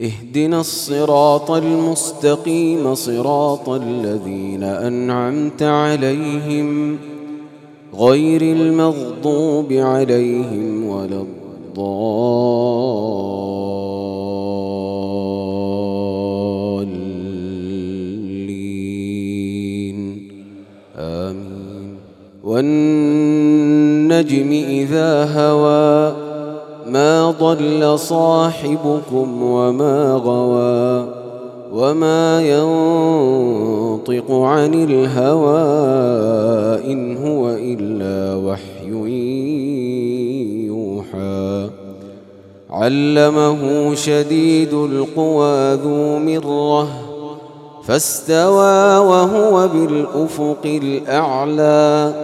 اهدنا الصراط المستقيم صراط الذين أنعمت عليهم غير المغضوب عليهم ولا الضالين. آمين. والنجم إذا هوى ما ضل صاحبكم وما غوى وما ينطق عن الهوى إن هو إلا وحي يوحى علمه شديد القوى ذو مرة فاستوى وهو بالأفق الأعلى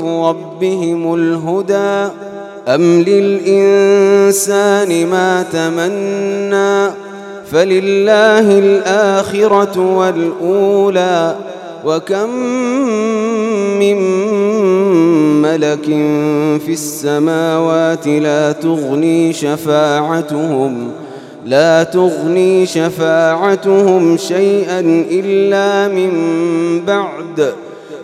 من ربهم الهدى أم للإنسان ما تمنى فلله الآخرة والأولى وكم من ملك في السماوات لا تغني شفاعتهم لا تغني شفاعتهم شيئا إلا من بعد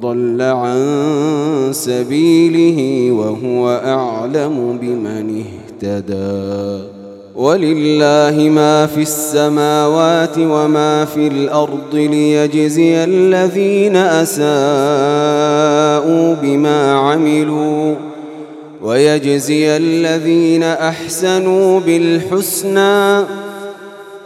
ضل عن سبيله وهو أعلم بمن اهتدى. ولله ما في السماوات وما في الأرض ليجزي الذين أساءوا بما عملوا. ويجزي الذين أحسنوا بالحسنى.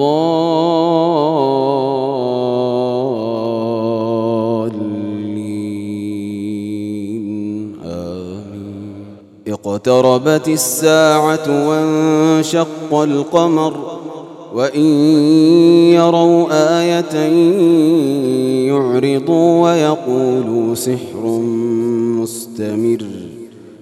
آمين. اقتربت الساعة وانشق القمر وإن يروا آية يعرضوا ويقولوا سحر مستمر.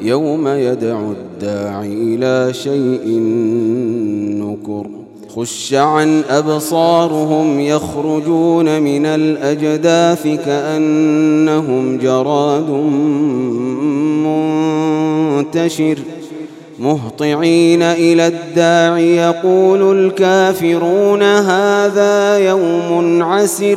يوم يدعو الداعي إلى شيء نكر. خش عن أبصارهم يخرجون من الأجداث كأنهم جراد منتشر. مهطعين إلى الداع يقول الكافرون هذا يوم عسر.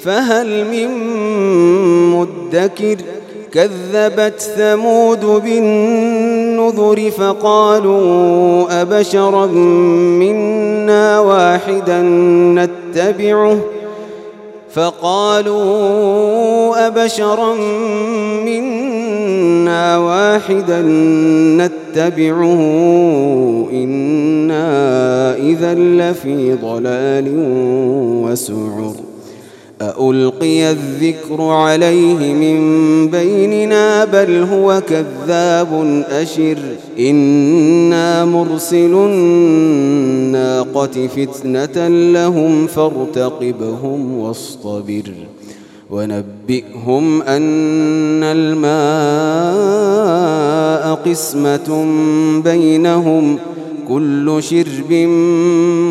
فهل من مدكر كذبت ثمود بالنذر فقالوا أبشرا منا واحدا نتبعه فقالوا أبشرا منا واحدا نتبعه إنا إذا لفي ضلال وسعر ألقي الذكر عليه من بيننا بل هو كذاب أشر. إنا مرسل الناقة فتنة لهم فارتقبهم واصطبر. ونبئهم أن الماء قسمة بينهم. كل شرب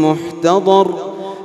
محتضر.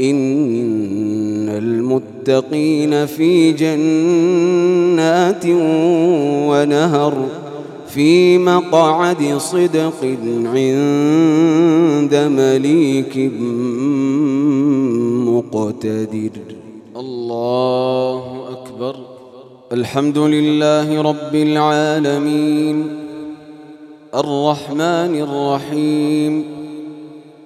إن المتقين في جنات ونهر في مقعد صدق عند مليك مقتدر. الله أكبر. الحمد لله رب العالمين. الرحمن الرحيم.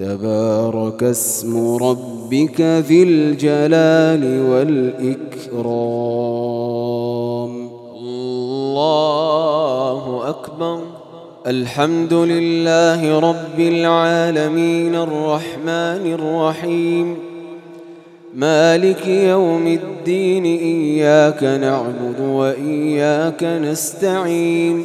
تبارك اسم ربك ذي الجلال والإكرام. الله أكبر. الحمد لله رب العالمين الرحمن الرحيم. مالك يوم الدين إياك نعبد وإياك نستعين.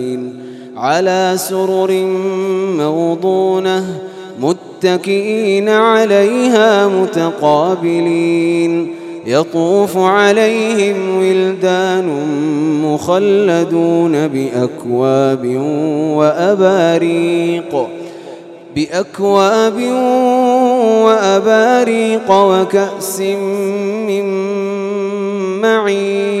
على سرر موضونة متكئين عليها متقابلين. يطوف عليهم ولدان مخلدون بأكواب وأباريق. بأكواب وأباريق وكأس من معين.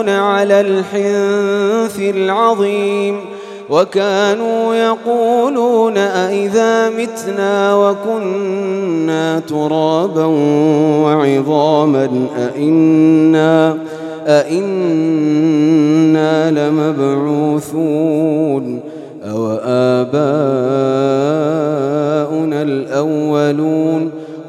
على الحنث العظيم وكانوا يقولون أئذا متنا وكنا ترابا وعظاما أئنا أئنا لمبعوثون أو آباؤنا الأولون